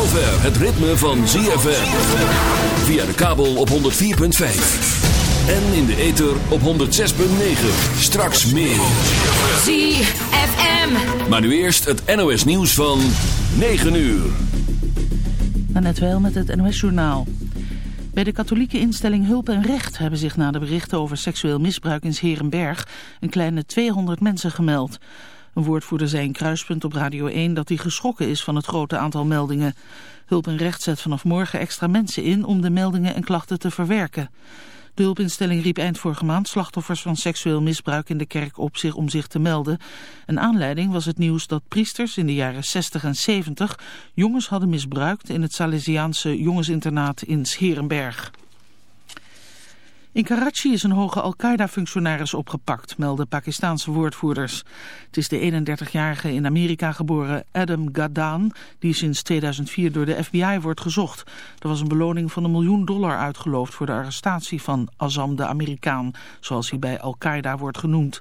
zover het ritme van ZFM. Via de kabel op 104.5. En in de ether op 106.9. Straks meer. ZFM. Maar nu eerst het NOS nieuws van 9 uur. net wel met het NOS journaal. Bij de katholieke instelling Hulp en Recht hebben zich na de berichten over seksueel misbruik in Herenberg een kleine 200 mensen gemeld. Een woordvoerder zei in Kruispunt op Radio 1 dat hij geschrokken is van het grote aantal meldingen. Hulp en Recht zet vanaf morgen extra mensen in om de meldingen en klachten te verwerken. De hulpinstelling riep eind vorige maand slachtoffers van seksueel misbruik in de kerk op zich om zich te melden. Een aanleiding was het nieuws dat priesters in de jaren 60 en 70 jongens hadden misbruikt in het Salesiaanse jongensinternaat in Scherenberg. In Karachi is een hoge Al-Qaeda-functionaris opgepakt, melden Pakistanse woordvoerders. Het is de 31-jarige in Amerika geboren Adam Gadaan, die sinds 2004 door de FBI wordt gezocht. Er was een beloning van een miljoen dollar uitgeloofd voor de arrestatie van Azam de Amerikaan, zoals hij bij Al-Qaeda wordt genoemd.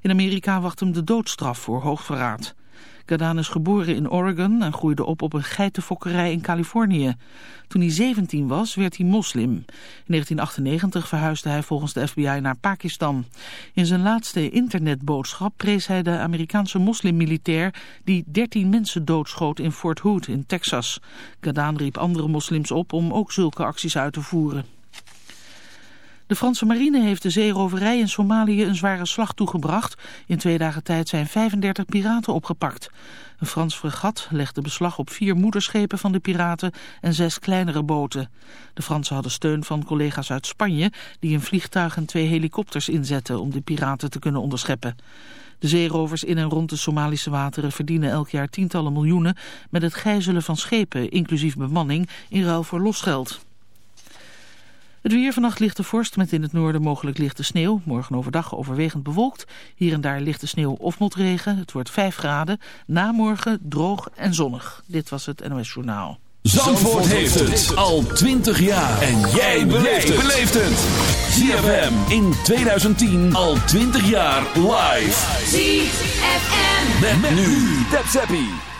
In Amerika wacht hem de doodstraf voor hoogverraad. Gadaan is geboren in Oregon en groeide op op een geitenfokkerij in Californië. Toen hij 17 was, werd hij moslim. In 1998 verhuisde hij volgens de FBI naar Pakistan. In zijn laatste internetboodschap prees hij de Amerikaanse moslimmilitair die 13 mensen doodschoot in Fort Hood in Texas. Gadaan riep andere moslims op om ook zulke acties uit te voeren. De Franse marine heeft de zeeroverij in Somalië een zware slag toegebracht. In twee dagen tijd zijn 35 piraten opgepakt. Een Frans fregat legde beslag op vier moederschepen van de piraten en zes kleinere boten. De Fransen hadden steun van collega's uit Spanje die een vliegtuig en twee helikopters inzetten om de piraten te kunnen onderscheppen. De zeerovers in en rond de Somalische wateren verdienen elk jaar tientallen miljoenen met het gijzelen van schepen, inclusief bemanning, in ruil voor losgeld. Het weer vannacht lichte vorst met in het noorden mogelijk lichte sneeuw. Morgen overdag overwegend bewolkt. Hier en daar lichte sneeuw of motregen. Het wordt 5 graden. Na morgen droog en zonnig. Dit was het NOS Journaal. Zandvoort, heeft het al 20 jaar. En jij beleeft het. ZFM in 2010 al 20 jaar live. ZFM. Met, met nu. Tap Zappie.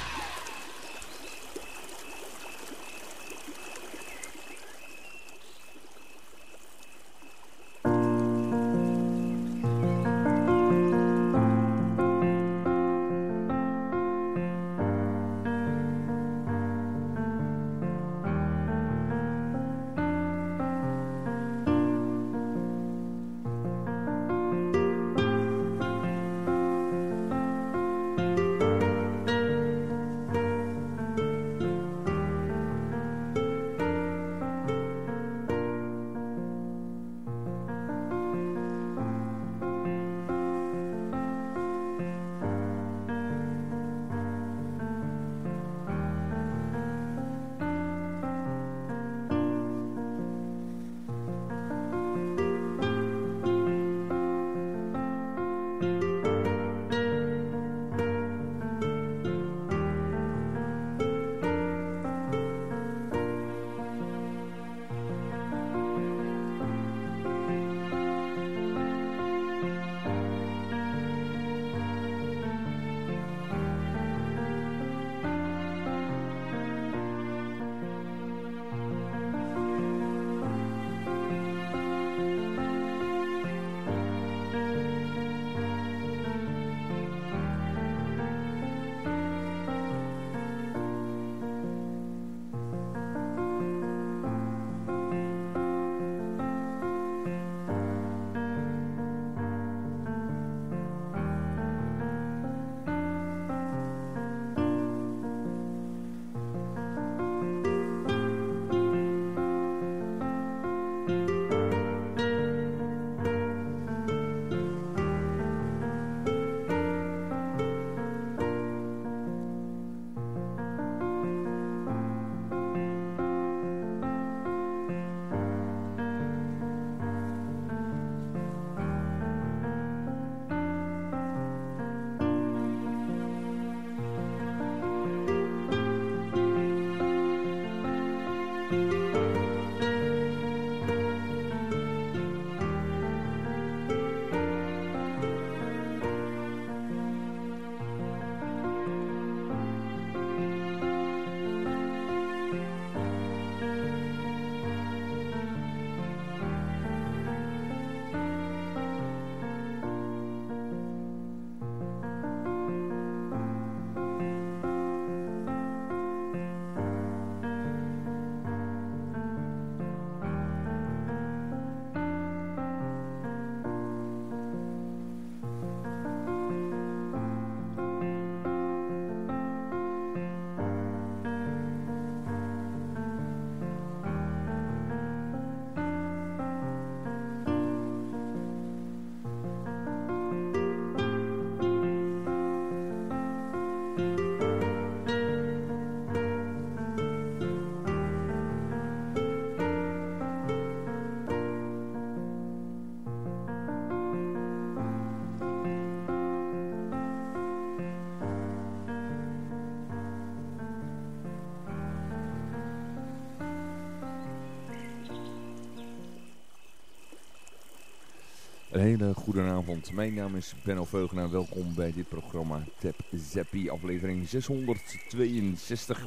Mijn naam is Benno Veugenaar. Welkom bij dit programma Tap Zappie, aflevering 662.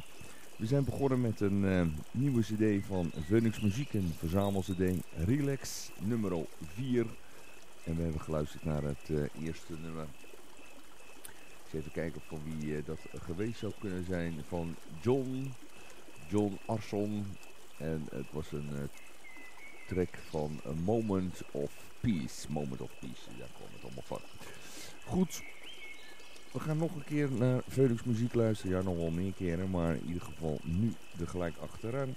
We zijn begonnen met een uh, nieuwe cd van Phoenix Muziek, een verzamel-cd Relax nummer 4. En we hebben geluisterd naar het uh, eerste nummer. Eens even kijken van wie uh, dat geweest zou kunnen zijn. Van John, John Arson. En het was een track van A Moment of Peace. Moment of Peace, daar kwam het allemaal van. Goed, we gaan nog een keer naar Velux muziek luisteren. Ja, nog wel meer keren, maar in ieder geval nu er gelijk achteraan.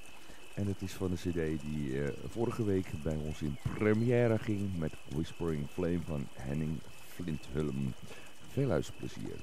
En het is van de cd die uh, vorige week bij ons in première ging met Whispering Flame van Henning Flinthulm. Veel luisterplezier.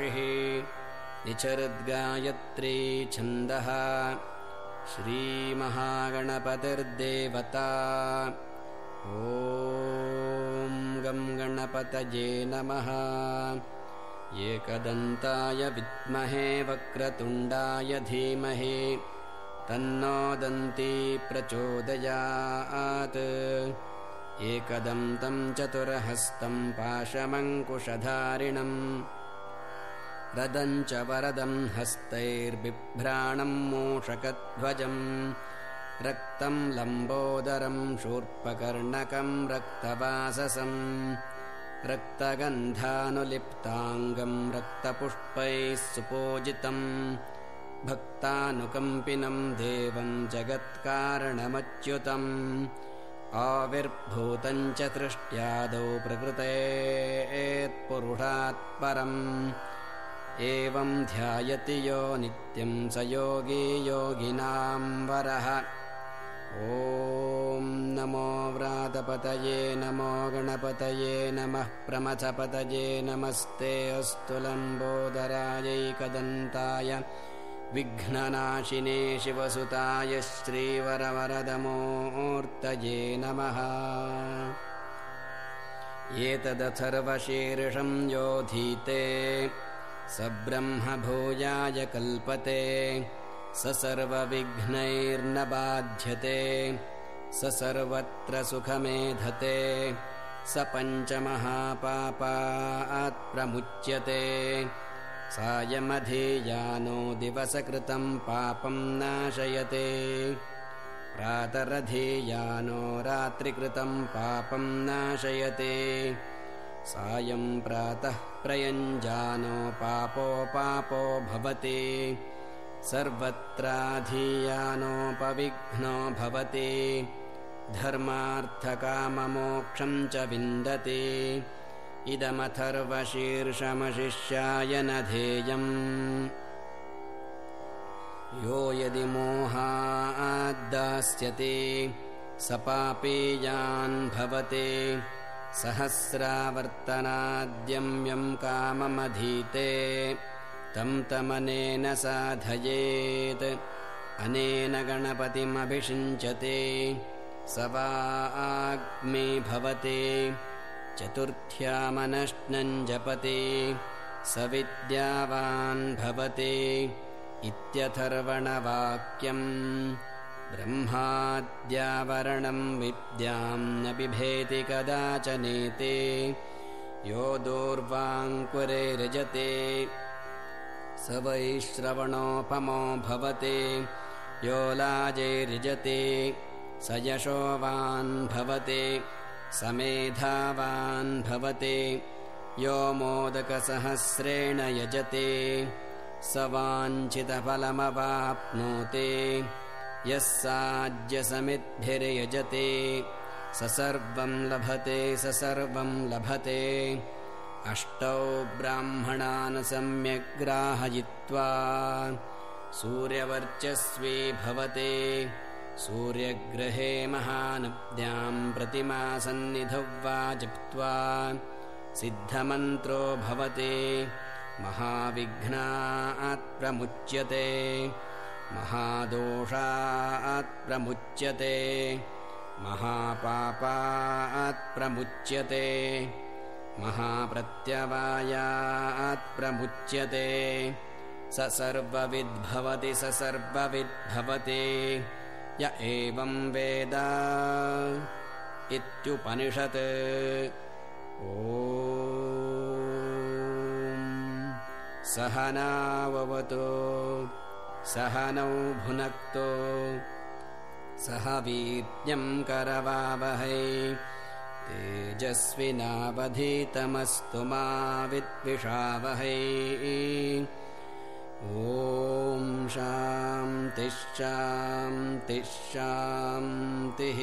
ऋषिः निचरद्गायत्री छन्दः श्रीमहागणपतिर्देवता। ॐ गं गणपतये नमः। एकदन्ताय विद्महे वक्रतुण्डाय धीमहि। तन्नो दन्ती प्रचोदयात्। एकदन्तं चतुरहस्तं पाशमङ्कुशधारिणम् रदम् च वरदम् हस्तैर्बिभ्राणम् मूषकध्वजम्। रक्तम् लम्बोदरम् शूर्पकर्णकम् रक्तवाससम्। रक्तगन्धानुलिप्ताङ्गम् रक्तपुष्पैः सुपूजितम्। भक्तानुकम्पिनम् देवम् जगत्कारणमच्युतम्। आविर्भूतम् च दृष्ट्यादौ प्रकृतेत्पुरुषात् परम् एवम् ध्यायति यो नित्यम् स योगी योगिनाम् वरः। ॐ नमो व्रातपतये नमो गणपतये नमः प्रमथपतये नमस्ते अस्तु लम्बोदरायैकदन्ताय विघ्ननाशिने शिवसुताय श्रीवरवरदमोर्तये नमः। एतदथर्वशीर्षम् योधीते स ब्रह्मभूयाय कल्पते स सर्वविघ्नैर्न बाध्यते स सर्वत्र सुखमेधते स पञ्चमहापापात्प्रमुच्यते सायमधियानो दिवसकृतम् पापम् नाशयते प्रातरधियानो रात्रिकृतम् पापम् नाशयते। सायम् प्रातः प्रयञ्जानो पापो पापो भवति। सर्वत्राधीयानोपविघ्नो भवति। धर्मार्थकाममोक्षम् च विन्दति। इदमथर्वशीर्षमशिष्याय न धेयम् यो यदि मोहाद्दास्यति स पापीयान् भवति सहस्रावर्तनाद्यम्यम् काममधीते तम् तमनेन साधयेत्। अनेन गणपतिमभिषिञ्चते स वा आग्मे भवति। चतुर्थ्यामनश्नम् जपति स विद्यावान् भवति। इत्यथर्वणवाक्यम् ब्रह्माद्यावरणम् विद्याम् न बिभेति कदाचनेते यो दूर्वाङ्कुरे रजते स वैश्रवणोपमो भवति यो लाजैर्यजते स यशोवान् भवति स मेधावान् भवति यो मोदकसहस्रेण यजते स वाञ्छितफलमवाप्नोति यः साज्यसमिद्भिर्यजते। स सर्वम् लभते स सर्वम् लभते। अष्टौ ब्राह्मणान् सम्यग्राहयित्वा सूर्यवर्चस्वी भवते। सूर्यग्रहे महानद्याम् प्रतिमासन्निधौ वा जप्त्वा सिद्धमन्त्रो भवति। महाविघ्नात् प्रमुच्यते महादोषात् प्रमुच्यते। महापापात् प्रमुच्यते। महाप्रत्यवायात् प्रमुच्यते। स सर्वविद्भवति स य एवम् वेद इत्युपनिषत्। ओ सहनाववतो सहनौ भुनक्तो। सह वीर्यम् करवावहै। तेजस्विनावधीतमस्तु मा विद्विषावहै। ॐ शान्तिः शान्तिः शान्तिः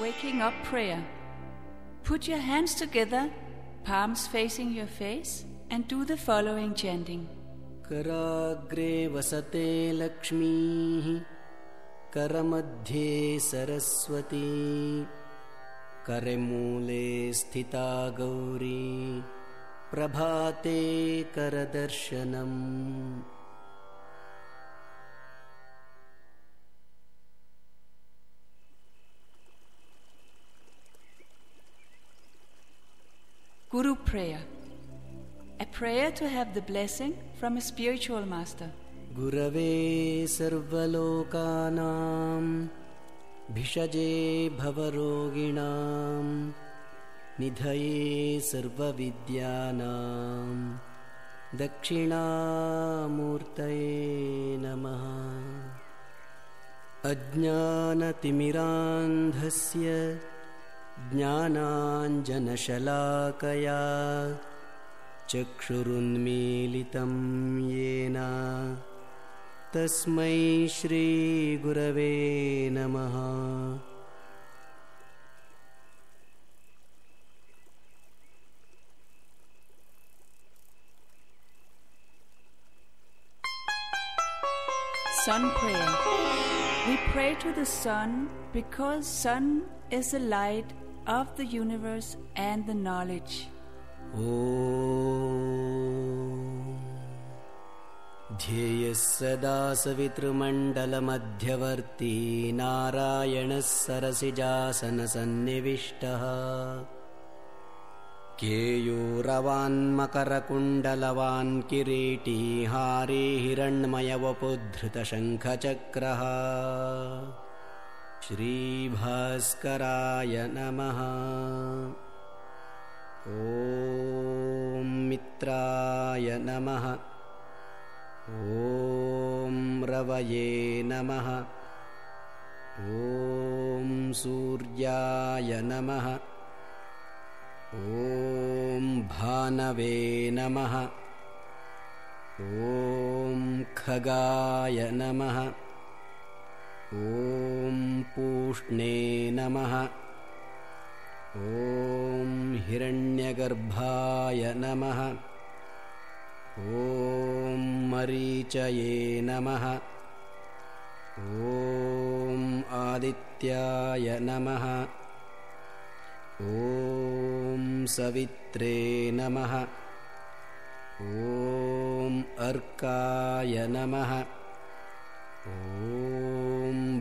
Waking up prayer. Put your hands together, palms facing your face, and do the following chanting. कराग्रे वसते लक्ष्मीः करमध्ये सरस्वती करमूले स्थिता गौरी प्रभाते करदर्शनम् Guru Prayer A prayer to have the blessing from a spiritual master. गुरवे सर्वलोकानां भिषजे भवरोगिणां निधये सर्वविद्यानां दक्षिणामूर्तये नमः अज्ञानतिमिरान्धस्य ज्ञानाञ्जनशलाकया चक्षुरुन्मीलितं येन। तस्मै श्रीगुरवे नमः। Sun Prayer. We pray to the sun because sun is the light the universe and the knowledge. ॐ ध्येयः सदा सवितृमण्डलमध्यवर्ती नारायणः सरसिजासनसन्निविष्टः केयूरवान्मकरकुण्डलवान् किरीटी हारी हिरण्मयवपुद्धृतशङ्खचक्रः श्रीभास्कराय नमः। ॐ मित्राय नमः। ॐ रवये नमः। ॐ सूर्याय नमः। ॐ भानवे नमः। ॐ खगाय नमः ॐ पूष्णे नमः। ॐ हिरण्यगर्भाय नमः। ॐ मरीचये नमः। ॐ आदित्याय नमः। ॐ सवित्रे नमः। ॐ अर्काय नमः। ॐ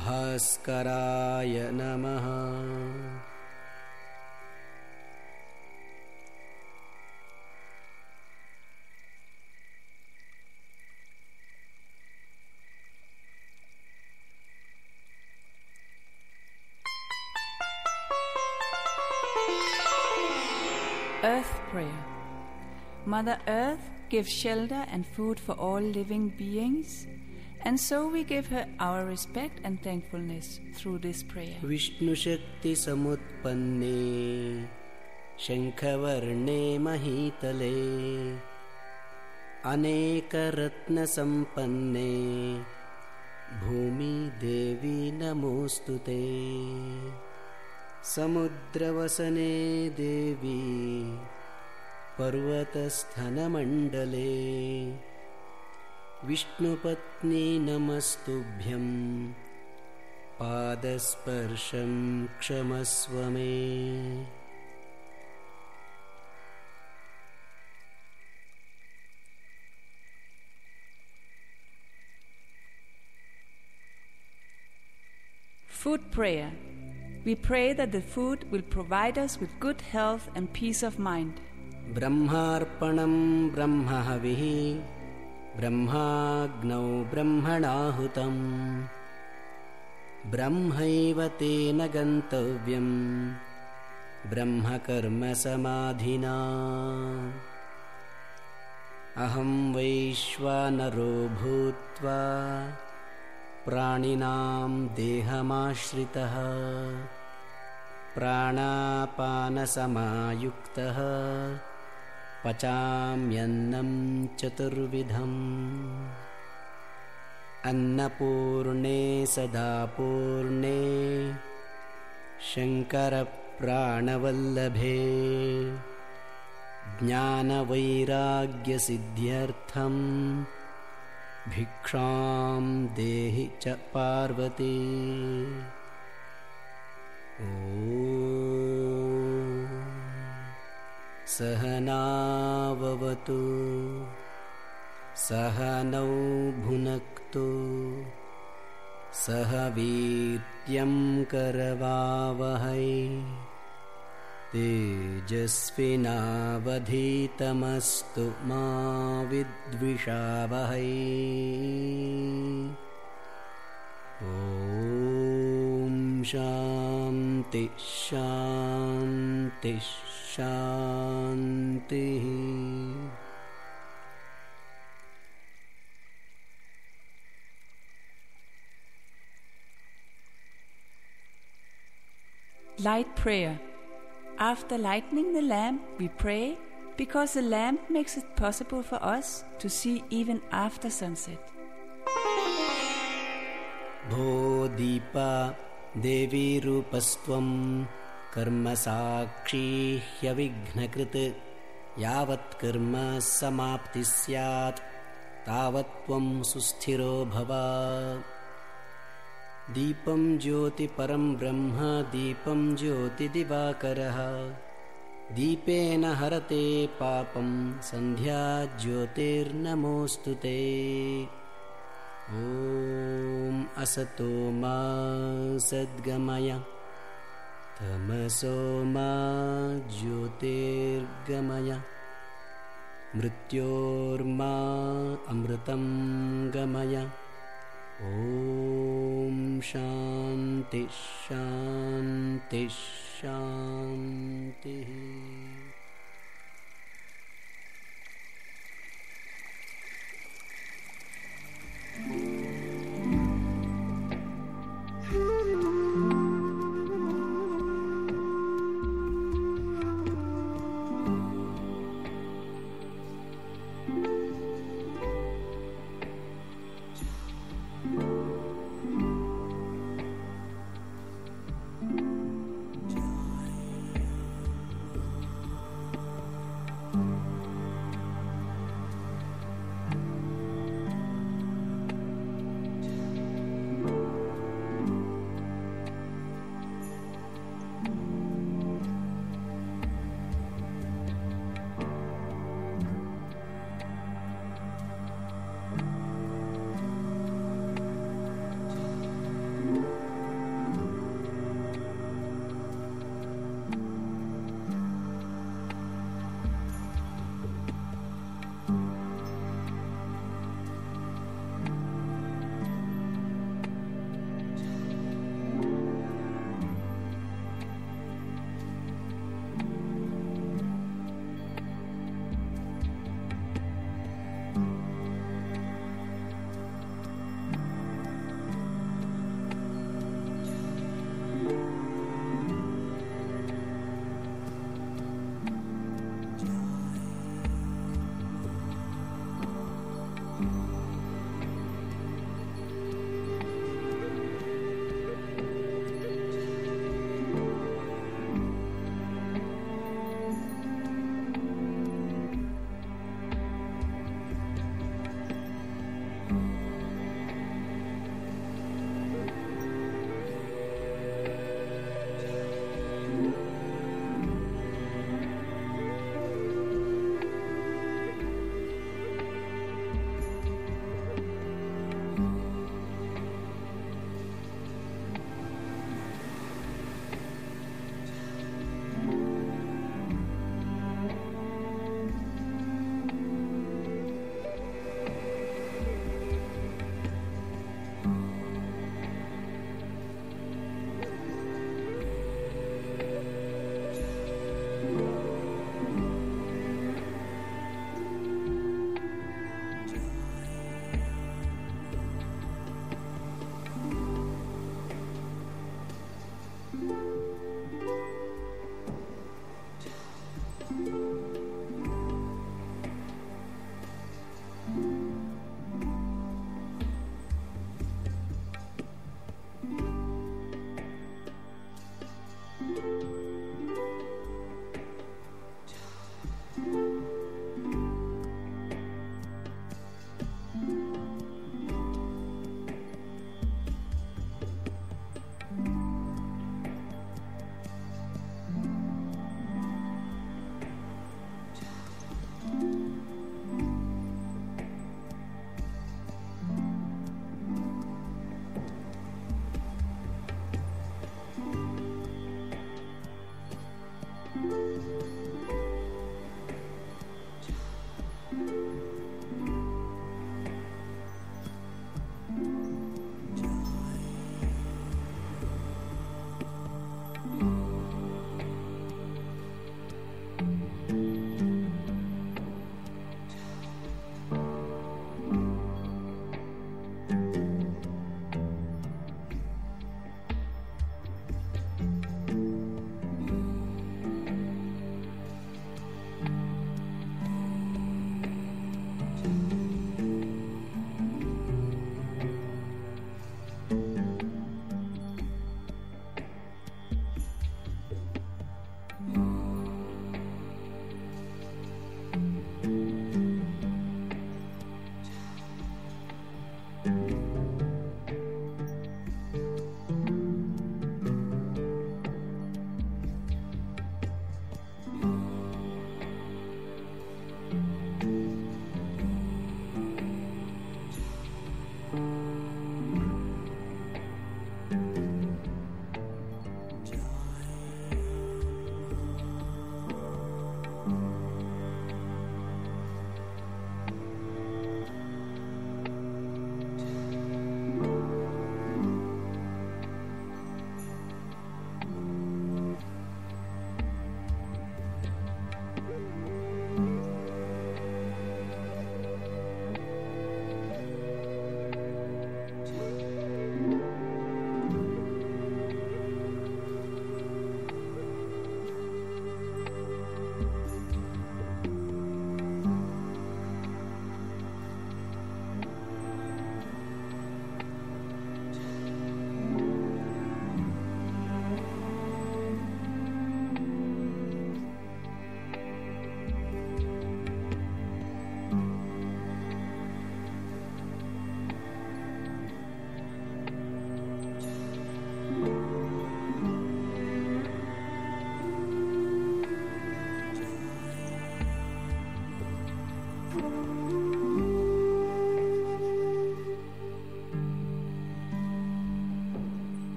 भास्कराय नमः Earth Prayer Mother Earth gives shelter and food for all living beings, and so we give her our respect and thankfulness through this prayer. विष्णुशक्तिसमुत्पन्ने शङ्खवर्णे महीतले अनेकरत्नसम्पन्ने भूमिदेवी नमोऽस्तु ते समुद्रवसने देवी पर्वतस्थनमण्डले विष्णुपत्नी नमस्तुभ्यं पादस्पर्शं क्षमस्व मे Food Prayer We pray that the food will provide us with good health and peace of mind. ब्रह्मार्पणं ब्रह्महविः ब्रह्माग्नौ ब्रह्मणाहुतम्। ब्रह्मैव तेन गन्तव्यम्। ब्रह्मकर्मसमाधिना। अहं वैश्वानरो भूत्वा प्राणिनां देहमाश्रितः। प्राणापानसमायुक्तः पचाम्यन्नं चतुर्विधम्। अन्नपूर्णे सदा पूर्णे शङ्करप्राणवल्लभे ज्ञानवैराग्यसिद्ध्यर्थम्। भिक्षां देहि च पार्वती। ॐ सहनाववतु। सह नौ भुनक्तु। सह वीर्यं करवावहै। तेजस्विनावधीतमस्तु मा विद्विषावहै। ॐ शान्ति शान्ति शान्तिः Light prayer. After lighting the lamp, we pray because the lamp makes it possible for us to see even after sunset. भो दीपा देवीरूपस्त्वं कर्मसाक्षी ह्यविघ्नकृत् यावत् कर्म समाप्ति स्यात् तावत् त्वं सुस्थिरो भव। दीपं ज्योतिपरं ब्रह्म दीपं ज्योतिदिवाकरः। दीपेन हरते पापं सन्ध्या ज्योतिर्नमोऽस्तु ते ॐ असतो मा सद्गमय। तमसो मा ज्योतिर्गमय। मृत्योर्मा अमृतं गमय। ॐ शान्ति Mm-hmm.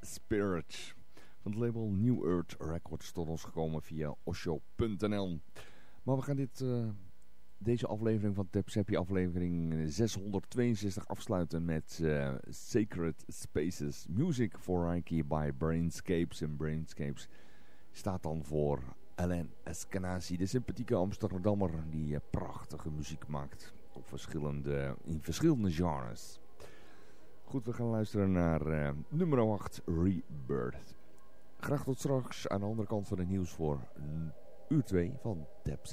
Spirit. Van het label New Earth Records tot ons gekomen via osho.nl. Maar we gaan dit, uh, deze aflevering van Tap aflevering 662 afsluiten met uh, Sacred Spaces. Music for Reiki by Brainscapes. En Brainscapes staat dan voor Alain Eskenazi, de sympathieke Amsterdammer die uh, prachtige muziek maakt op verschillende, in verschillende genres. Goed, we gaan luisteren naar uh, nummer 8, Rebirth. Graag tot straks aan de andere kant van het nieuws voor uur 2 van Tap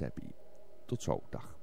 Tot zo, dag.